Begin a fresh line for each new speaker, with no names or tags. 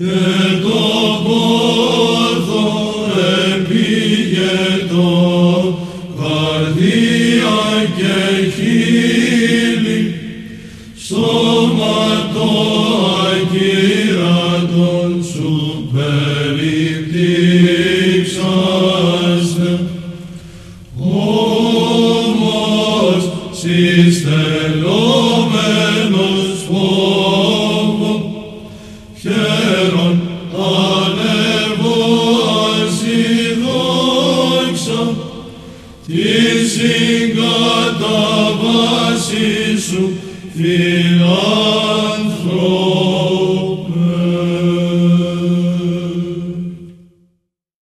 και το πόθο επίγετο, καρδία και χείλη, σώματο ακύρατον σου περιπτύξαστε. Όμως συστελόμενος φόβο, χαίρον ανεβάζει δόξα, τη συγκαταβάση σου φυλά